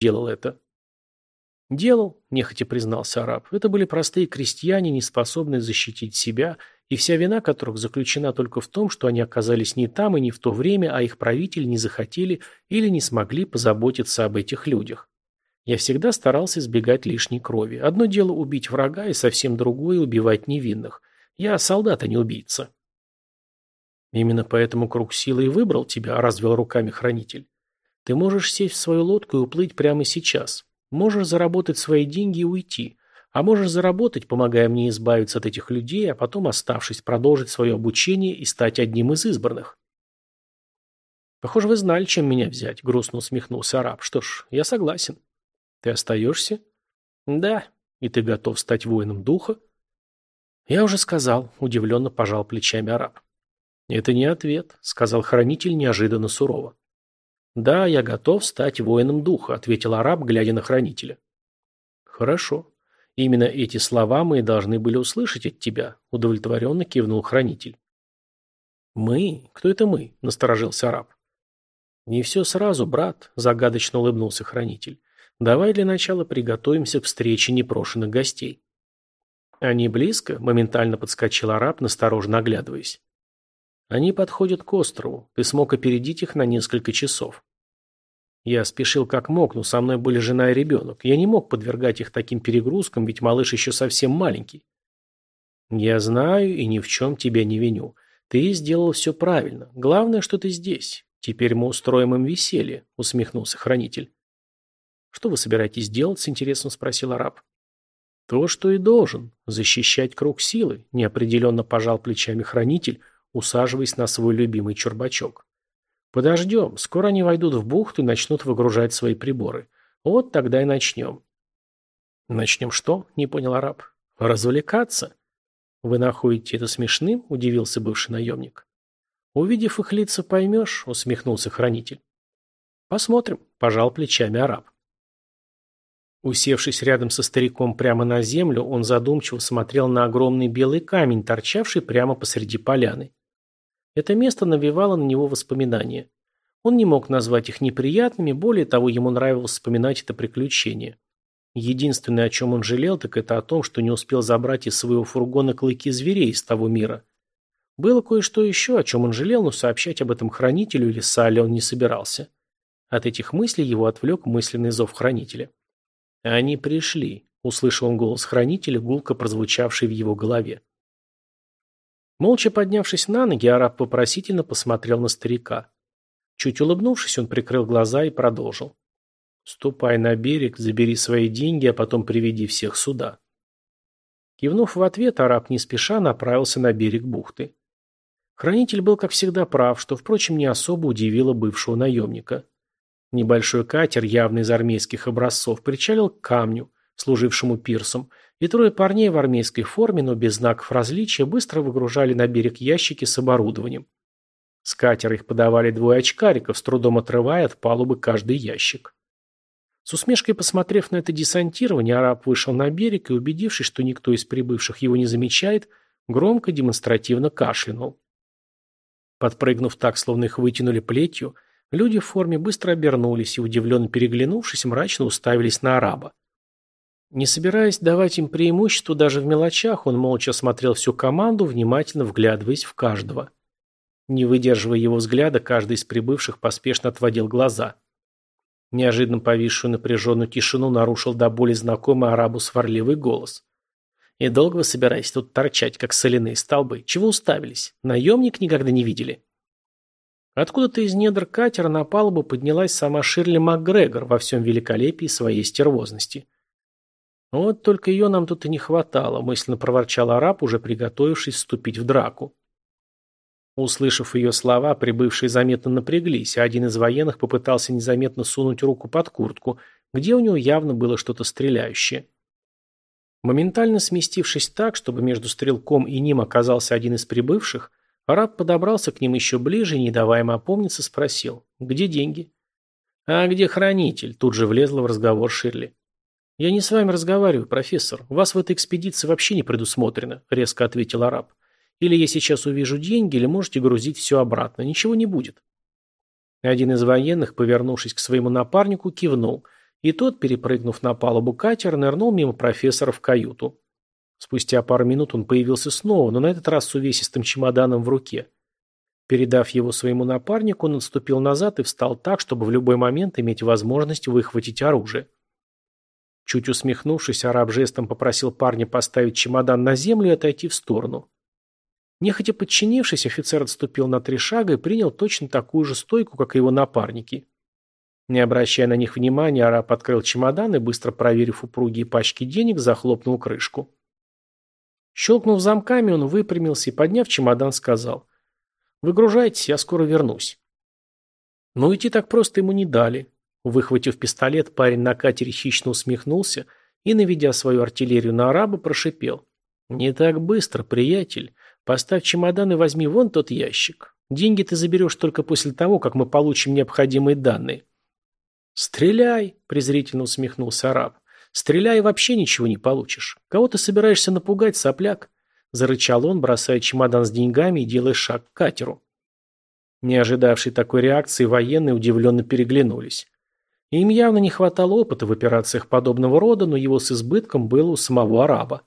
делал это?» «Делал», – нехотя признался араб. «Это были простые крестьяне, не способные защитить себя, и вся вина которых заключена только в том, что они оказались не там и не в то время, а их правители не захотели или не смогли позаботиться об этих людях. Я всегда старался избегать лишней крови. Одно дело убить врага, и совсем другое – убивать невинных. Я солдат, а не убийца». «Именно поэтому круг силы и выбрал тебя», – развел руками хранитель. «Ты можешь сесть в свою лодку и уплыть прямо сейчас». Можешь заработать свои деньги и уйти. А можешь заработать, помогая мне избавиться от этих людей, а потом, оставшись, продолжить свое обучение и стать одним из избранных. Похоже, вы знали, чем меня взять, грустно усмехнулся араб. Что ж, я согласен. Ты остаешься? Да. И ты готов стать воином духа? Я уже сказал, удивленно пожал плечами араб. Это не ответ, сказал хранитель неожиданно сурово. «Да, я готов стать воином духа», — ответил араб, глядя на хранителя. «Хорошо. Именно эти слова мы и должны были услышать от тебя», — удовлетворенно кивнул хранитель. «Мы? Кто это мы?» — насторожился араб. «Не все сразу, брат», — загадочно улыбнулся хранитель. «Давай для начала приготовимся к встрече непрошенных гостей». «Они близко?» — моментально подскочил араб, настороженно оглядываясь. Они подходят к острову. Ты смог опередить их на несколько часов. Я спешил как мог, но со мной были жена и ребенок. Я не мог подвергать их таким перегрузкам, ведь малыш еще совсем маленький. Я знаю и ни в чем тебя не виню. Ты сделал все правильно. Главное, что ты здесь. Теперь мы устроим им веселье, усмехнулся хранитель. Что вы собираетесь делать, с интересом спросил араб. То, что и должен. Защищать круг силы, неопределенно пожал плечами хранитель, усаживаясь на свой любимый чурбачок. «Подождем. Скоро они войдут в бухту и начнут выгружать свои приборы. Вот тогда и начнем». «Начнем что?» – не понял араб. «Развлекаться?» «Вы находите это смешным?» – удивился бывший наемник. «Увидев их лица, поймешь», – усмехнулся хранитель. «Посмотрим», – пожал плечами араб. Усевшись рядом со стариком прямо на землю, он задумчиво смотрел на огромный белый камень, торчавший прямо посреди поляны. Это место навевало на него воспоминания. Он не мог назвать их неприятными, более того, ему нравилось вспоминать это приключение. Единственное, о чем он жалел, так это о том, что не успел забрать из своего фургона клыки зверей из того мира. Было кое-что еще, о чем он жалел, но сообщать об этом хранителю или Сале он не собирался. От этих мыслей его отвлек мысленный зов хранителя. «Они пришли», — услышал он голос хранителя, гулко прозвучавший в его голове. Молча поднявшись на ноги, араб вопросительно посмотрел на старика. Чуть улыбнувшись, он прикрыл глаза и продолжил. «Ступай на берег, забери свои деньги, а потом приведи всех сюда». Кивнув в ответ, араб не спеша направился на берег бухты. Хранитель был, как всегда, прав, что, впрочем, не особо удивило бывшего наемника. Небольшой катер, явно из армейских образцов, причалил к камню, служившему пирсом, и трое парней в армейской форме, но без знаков различия, быстро выгружали на берег ящики с оборудованием. С катера их подавали двое очкариков, с трудом отрывая от палубы каждый ящик. С усмешкой посмотрев на это десантирование, араб вышел на берег и, убедившись, что никто из прибывших его не замечает, громко демонстративно кашлянул. Подпрыгнув так, словно их вытянули плетью, люди в форме быстро обернулись и, удивленно переглянувшись, мрачно уставились на араба. Не собираясь давать им преимущество даже в мелочах, он молча смотрел всю команду, внимательно вглядываясь в каждого. Не выдерживая его взгляда, каждый из прибывших поспешно отводил глаза. Неожиданно повисшую напряженную тишину нарушил до боли знакомый арабу сварливый голос. «И долго вы собираетесь тут торчать, как соляные столбы? Чего уставились? Наемник никогда не видели?» Откуда-то из недр катера на палубу поднялась сама Ширли МакГрегор во всем великолепии своей стервозности. «Вот только ее нам тут и не хватало», – мысленно проворчал араб, уже приготовившись вступить в драку. Услышав ее слова, прибывшие заметно напряглись, а один из военных попытался незаметно сунуть руку под куртку, где у него явно было что-то стреляющее. Моментально сместившись так, чтобы между стрелком и ним оказался один из прибывших, араб подобрался к ним еще ближе и, не давая им опомниться, спросил «Где деньги?» «А где хранитель?» – тут же влезла в разговор Ширли. «Я не с вами разговариваю, профессор. Вас в этой экспедиции вообще не предусмотрено», – резко ответил араб. «Или я сейчас увижу деньги, или можете грузить все обратно. Ничего не будет». Один из военных, повернувшись к своему напарнику, кивнул, И тот, перепрыгнув на палубу катера, нырнул мимо профессора в каюту. Спустя пару минут он появился снова, но на этот раз с увесистым чемоданом в руке. Передав его своему напарнику, он отступил назад и встал так, чтобы в любой момент иметь возможность выхватить оружие. Чуть усмехнувшись, араб жестом попросил парня поставить чемодан на землю и отойти в сторону. Нехотя подчинившись, офицер отступил на три шага и принял точно такую же стойку, как и его напарники. Не обращая на них внимания, араб открыл чемодан и, быстро проверив упругие пачки денег, захлопнул крышку. Щелкнув замками, он выпрямился и, подняв чемодан, сказал «Выгружайтесь, я скоро вернусь». Но уйти так просто ему не дали. Выхватив пистолет, парень на катере хищно усмехнулся и, наведя свою артиллерию на араба, прошипел. «Не так быстро, приятель. Поставь чемодан и возьми вон тот ящик. Деньги ты заберешь только после того, как мы получим необходимые данные». «Стреляй!» – презрительно усмехнулся араб. «Стреляй вообще ничего не получишь. Кого ты собираешься напугать, сопляк?» Зарычал он, бросая чемодан с деньгами и делая шаг к катеру. Не ожидавшие такой реакции, военные удивленно переглянулись. Им явно не хватало опыта в операциях подобного рода, но его с избытком было у самого араба.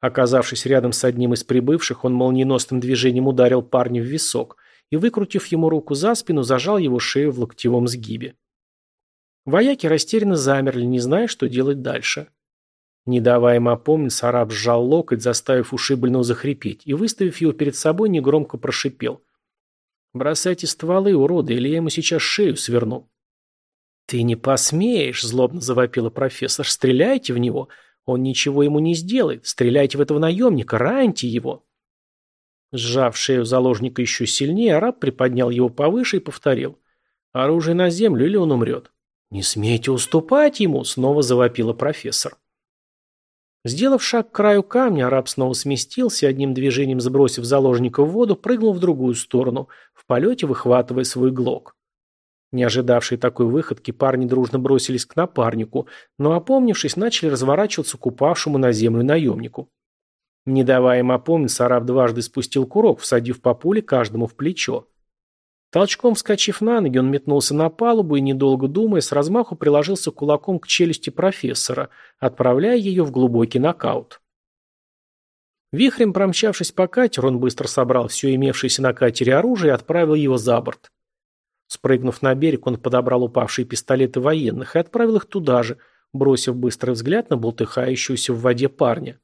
Оказавшись рядом с одним из прибывших, он молниеносным движением ударил парня в висок и, выкрутив ему руку за спину, зажал его шею в локтевом сгибе. Вояки растерянно замерли, не зная, что делать дальше. Не давая им опомниться, араб сжал локоть, заставив ушибленного захрипеть, и, выставив его перед собой, негромко прошипел. «Бросайте стволы, уроды, или я ему сейчас шею сверну». «Ты не посмеешь!» – злобно завопила профессор. «Стреляйте в него! Он ничего ему не сделает! Стреляйте в этого наемника! Раньте его!» Сжав шею заложника еще сильнее, араб приподнял его повыше и повторил. «Оружие на землю, или он умрет!» «Не смейте уступать ему!» – снова завопила профессор. Сделав шаг к краю камня, араб снова сместился одним движением сбросив заложника в воду, прыгнул в другую сторону, в полете выхватывая свой глок. Не ожидавшие такой выходки, парни дружно бросились к напарнику, но, опомнившись, начали разворачиваться к упавшему на землю наемнику. Не давая им опомниться, араб дважды спустил курок, всадив по пуле каждому в плечо. Толчком вскочив на ноги, он метнулся на палубу и, недолго думая, с размаху приложился кулаком к челюсти профессора, отправляя ее в глубокий нокаут. Вихрем промчавшись по катеру, он быстро собрал все имевшееся на катере оружие и отправил его за борт. Спрыгнув на берег, он подобрал упавшие пистолеты военных и отправил их туда же, бросив быстрый взгляд на болтыхающуюся в воде парня.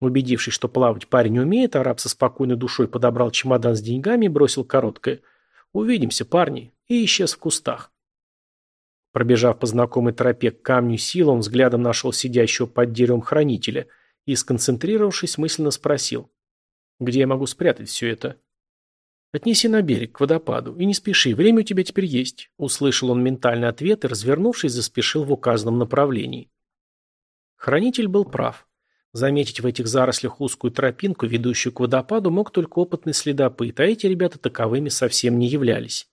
Убедившись, что плавать парень умеет, араб со спокойной душой подобрал чемодан с деньгами и бросил короткое – «Увидимся, парни», и исчез в кустах. Пробежав по знакомой тропе к камню сил, он взглядом нашел сидящего под деревом хранителя и, сконцентрировавшись, мысленно спросил, «Где я могу спрятать все это?» «Отнеси на берег, к водопаду, и не спеши, время у тебя теперь есть», услышал он ментальный ответ и, развернувшись, заспешил в указанном направлении. Хранитель был прав. Заметить в этих зарослях узкую тропинку, ведущую к водопаду, мог только опытный следопыт, а эти ребята таковыми совсем не являлись.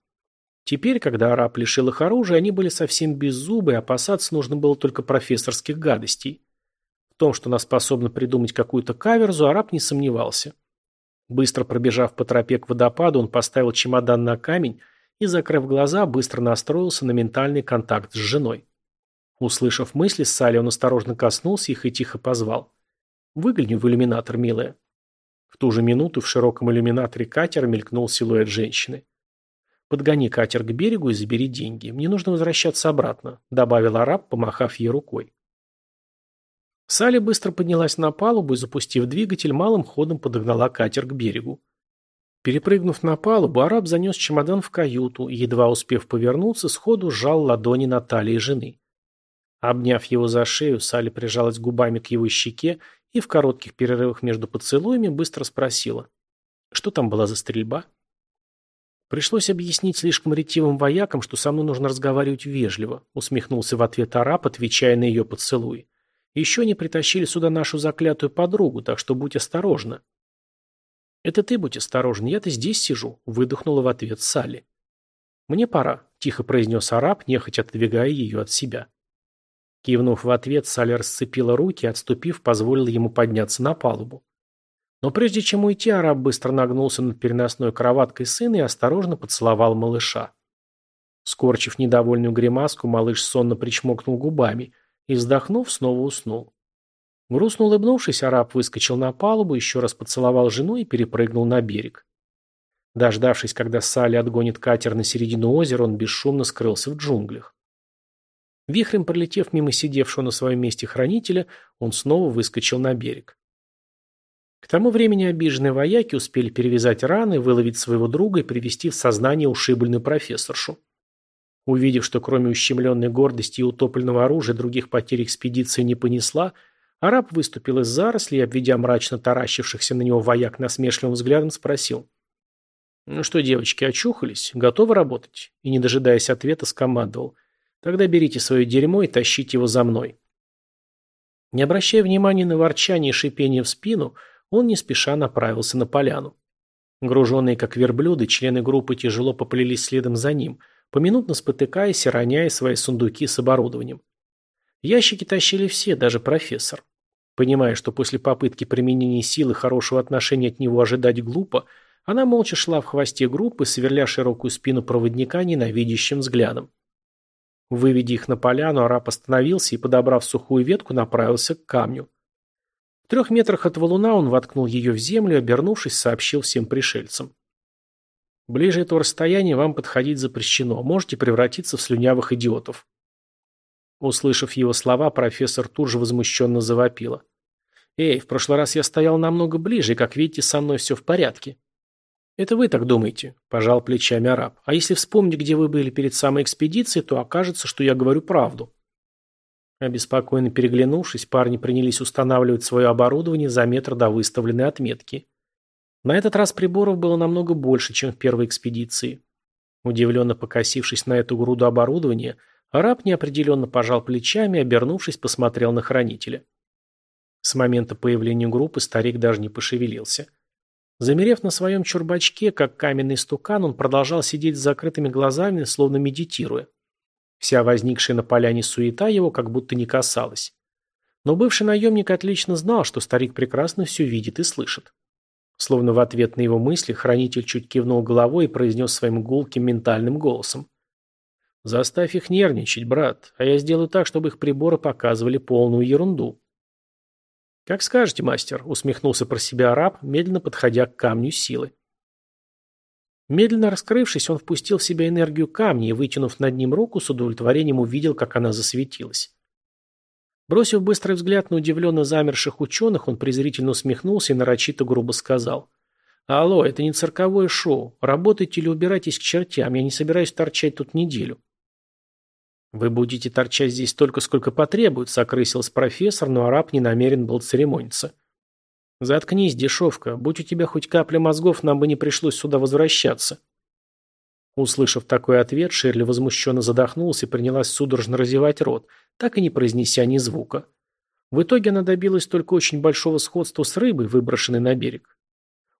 Теперь, когда араб лишил их оружия, они были совсем беззубы, и опасаться нужно было только профессорских гадостей. В том, что она способна придумать какую-то каверзу, араб не сомневался. Быстро пробежав по тропе к водопаду, он поставил чемодан на камень и, закрыв глаза, быстро настроился на ментальный контакт с женой. Услышав мысли Салли, он осторожно коснулся их и тихо позвал. Выгляни в иллюминатор, милая. В ту же минуту в широком иллюминаторе катера мелькнул силуэт женщины. «Подгони катер к берегу и забери деньги. Мне нужно возвращаться обратно», — добавил араб, помахав ей рукой. Салли быстро поднялась на палубу и, запустив двигатель, малым ходом подогнала катер к берегу. Перепрыгнув на палубу, араб занес чемодан в каюту и, едва успев повернуться, сходу сжал ладони на талии жены. Обняв его за шею, Салли прижалась губами к его щеке и в коротких перерывах между поцелуями быстро спросила. Что там была за стрельба? Пришлось объяснить слишком ретивым воякам, что со мной нужно разговаривать вежливо, усмехнулся в ответ араб, отвечая на ее поцелуй. Еще не притащили сюда нашу заклятую подругу, так что будь осторожна. Это ты будь осторожен, я-то здесь сижу, выдохнула в ответ Салли. Мне пора, тихо произнес араб, нехотя отодвигая ее от себя. Кивнув в ответ, Салли расцепила руки и, отступив, позволила ему подняться на палубу. Но прежде чем уйти, араб быстро нагнулся над переносной кроваткой сына и осторожно поцеловал малыша. Скорчив недовольную гримаску, малыш сонно причмокнул губами и, вздохнув, снова уснул. Грустно улыбнувшись, араб выскочил на палубу, еще раз поцеловал жену и перепрыгнул на берег. Дождавшись, когда Салли отгонит катер на середину озера, он бесшумно скрылся в джунглях. Вихрем пролетев мимо сидевшего на своем месте хранителя, он снова выскочил на берег. К тому времени обиженные вояки успели перевязать раны, выловить своего друга и привести в сознание ушибленную профессоршу. Увидев, что кроме ущемленной гордости и утопленного оружия других потерь экспедиции не понесла, араб выступил из зарослей и, обведя мрачно таращившихся на него вояк насмешливым взглядом, спросил. «Ну что, девочки, очухались? Готовы работать?» И, не дожидаясь ответа, скомандовал. «Тогда берите свое дерьмо и тащите его за мной». Не обращая внимания на ворчание и шипение в спину, он не спеша направился на поляну. Груженные как верблюды, члены группы тяжело поплелись следом за ним – поминутно спотыкаясь и роняя свои сундуки с оборудованием. Ящики тащили все, даже профессор. Понимая, что после попытки применения силы хорошего отношения от него ожидать глупо, она молча шла в хвосте группы, сверля широкую спину проводника ненавидящим взглядом. Выведя их на поляну, араб остановился и, подобрав сухую ветку, направился к камню. В трех метрах от валуна он воткнул ее в землю обернувшись, сообщил всем пришельцам. Ближе этого расстояния вам подходить запрещено. Можете превратиться в слюнявых идиотов. Услышав его слова, профессор тут же возмущенно завопила. «Эй, в прошлый раз я стоял намного ближе, и, как видите, со мной все в порядке». «Это вы так думаете», – пожал плечами араб. «А если вспомнить, где вы были перед самой экспедицией, то окажется, что я говорю правду». Обеспокоенно переглянувшись, парни принялись устанавливать свое оборудование за метр до выставленной отметки. На этот раз приборов было намного больше, чем в первой экспедиции. Удивленно покосившись на эту груду оборудования, араб неопределенно пожал плечами и, обернувшись, посмотрел на хранителя. С момента появления группы старик даже не пошевелился. Замерев на своем чурбачке, как каменный стукан, он продолжал сидеть с закрытыми глазами, словно медитируя. Вся возникшая на поляне суета его как будто не касалась. Но бывший наемник отлично знал, что старик прекрасно все видит и слышит. Словно в ответ на его мысли, хранитель чуть кивнул головой и произнес своим гулким ментальным голосом. «Заставь их нервничать, брат, а я сделаю так, чтобы их приборы показывали полную ерунду». «Как скажете, мастер», — усмехнулся про себя араб, медленно подходя к камню силы. Медленно раскрывшись, он впустил в себя энергию камня и, вытянув над ним руку, с удовлетворением увидел, как она засветилась. Бросив быстрый взгляд на удивленно замерших ученых, он презрительно усмехнулся и нарочито грубо сказал. «Алло, это не цирковое шоу. Работайте или убирайтесь к чертям. Я не собираюсь торчать тут неделю». «Вы будете торчать здесь столько, сколько потребуется», — окрысился профессор, но араб не намерен был церемониться. «Заткнись, дешевка. Будь у тебя хоть капля мозгов, нам бы не пришлось сюда возвращаться». Услышав такой ответ, Шерли возмущенно задохнулся и принялась судорожно разевать рот, так и не произнеся ни звука. В итоге она добилась только очень большого сходства с рыбой, выброшенной на берег.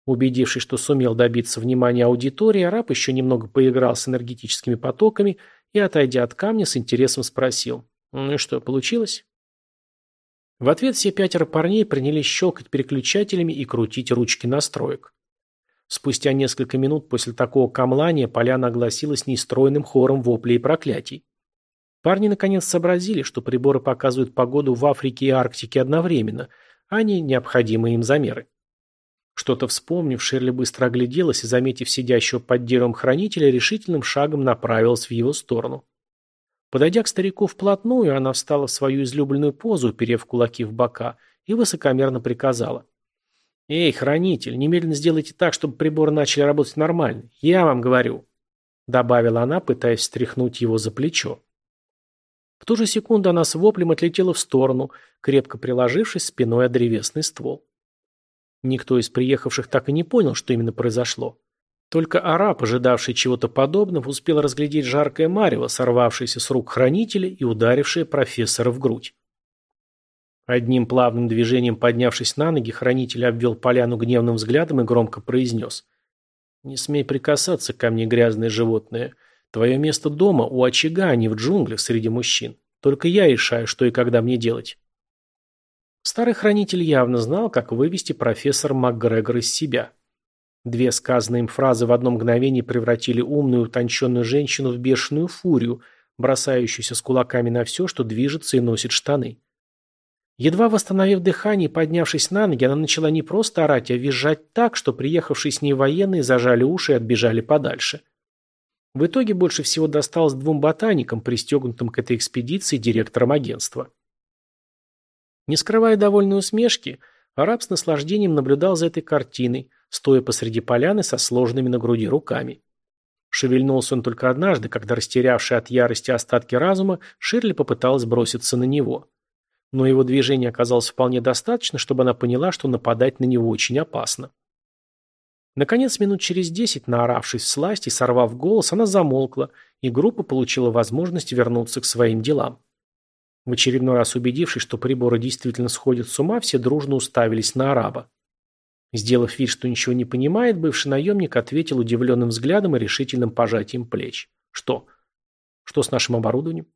Убедившись, что сумел добиться внимания аудитории, араб еще немного поиграл с энергетическими потоками и, отойдя от камня, с интересом спросил. «Ну и что, получилось?» В ответ все пятеро парней принялись щелкать переключателями и крутить ручки настроек. Спустя несколько минут после такого камлания поляна огласилась нестройным хором воплей и проклятий. Парни наконец сообразили, что приборы показывают погоду в Африке и Арктике одновременно, а не необходимые им замеры. Что-то вспомнив, Шерли быстро огляделась и, заметив сидящего под деревом хранителя, решительным шагом направилась в его сторону. Подойдя к старику вплотную, она встала в свою излюбленную позу, уперев кулаки в бока, и высокомерно приказала. «Эй, хранитель, немедленно сделайте так, чтобы приборы начали работать нормально. Я вам говорю», — добавила она, пытаясь встряхнуть его за плечо. В ту же секунду она с воплем отлетела в сторону, крепко приложившись спиной о древесный ствол. Никто из приехавших так и не понял, что именно произошло. Только араб, ожидавший чего-то подобного, успел разглядеть жаркое марево, сорвавшееся с рук хранителя и ударившее профессора в грудь. Одним плавным движением поднявшись на ноги, хранитель обвел поляну гневным взглядом и громко произнес. «Не смей прикасаться ко мне, грязное животное. Твое место дома у очага, а не в джунглях среди мужчин. Только я решаю, что и когда мне делать». Старый хранитель явно знал, как вывести профессора МакГрегора из себя. Две сказанные им фразы в одно мгновение превратили умную утонченную женщину в бешеную фурию, бросающуюся с кулаками на все, что движется и носит штаны. Едва восстановив дыхание и поднявшись на ноги, она начала не просто орать, а визжать так, что приехавшие с ней военные зажали уши и отбежали подальше. В итоге больше всего досталось двум ботаникам, пристегнутым к этой экспедиции директором агентства. Не скрывая довольной усмешки, араб с наслаждением наблюдал за этой картиной, стоя посреди поляны со сложенными на груди руками. Шевельнулся он только однажды, когда, растерявший от ярости остатки разума, Ширли попыталась броситься на него. Но его движение оказалось вполне достаточно, чтобы она поняла, что нападать на него очень опасно. Наконец, минут через десять, наоравшись в сласть и сорвав голос, она замолкла, и группа получила возможность вернуться к своим делам. В очередной раз убедившись, что приборы действительно сходят с ума, все дружно уставились на араба. Сделав вид, что ничего не понимает, бывший наемник ответил удивленным взглядом и решительным пожатием плеч. «Что? Что с нашим оборудованием?»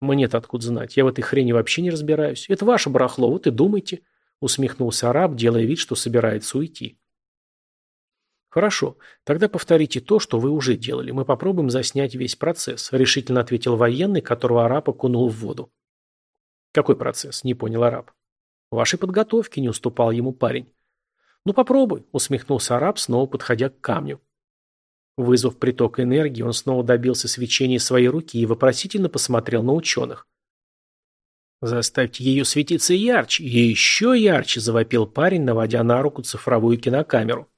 «Мне-то откуда знать? Я в этой хрени вообще не разбираюсь. Это ваше барахло, вот и думайте», — усмехнулся араб, делая вид, что собирается уйти. «Хорошо, тогда повторите то, что вы уже делали. Мы попробуем заснять весь процесс», — решительно ответил военный, которого араб окунул в воду. «Какой процесс?» — не понял араб. «Вашей подготовки», — не уступал ему парень. «Ну попробуй», — усмехнулся араб, снова подходя к камню. Вызвав приток энергии, он снова добился свечения своей руки и вопросительно посмотрел на ученых. «Заставьте ее светиться ярче, и еще ярче!» – завопил парень, наводя на руку цифровую кинокамеру.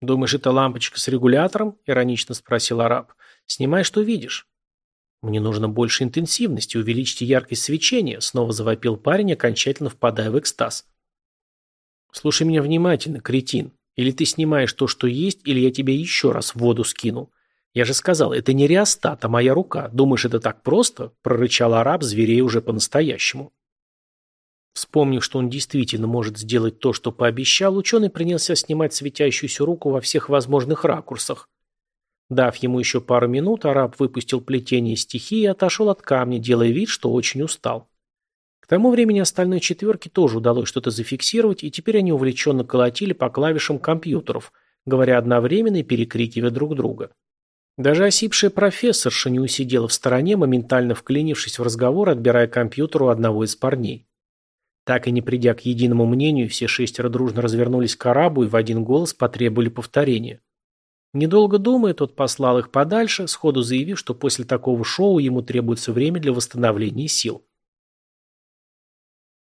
«Думаешь, это лампочка с регулятором?» – иронично спросил араб. «Снимай, что видишь». «Мне нужно больше интенсивности, увеличьте яркость свечения», – снова завопил парень, окончательно впадая в экстаз. «Слушай меня внимательно, кретин. Или ты снимаешь то, что есть, или я тебя еще раз в воду скину. Я же сказал, это не реостат, а моя рука. Думаешь, это так просто?» – прорычал араб зверей уже по-настоящему. Вспомнив, что он действительно может сделать то, что пообещал, ученый принялся снимать светящуюся руку во всех возможных ракурсах. Дав ему еще пару минут, араб выпустил плетение стихии и отошел от камня, делая вид, что очень устал тому времени остальной четверке тоже удалось что-то зафиксировать, и теперь они увлеченно колотили по клавишам компьютеров, говоря одновременно и перекрикивая друг друга. Даже осипшая профессорша не усидела в стороне, моментально вклинившись в разговор, отбирая компьютер у одного из парней. Так и не придя к единому мнению, все шестеро дружно развернулись к арабу и в один голос потребовали повторения. Недолго думая, тот послал их подальше, сходу заявив, что после такого шоу ему требуется время для восстановления сил.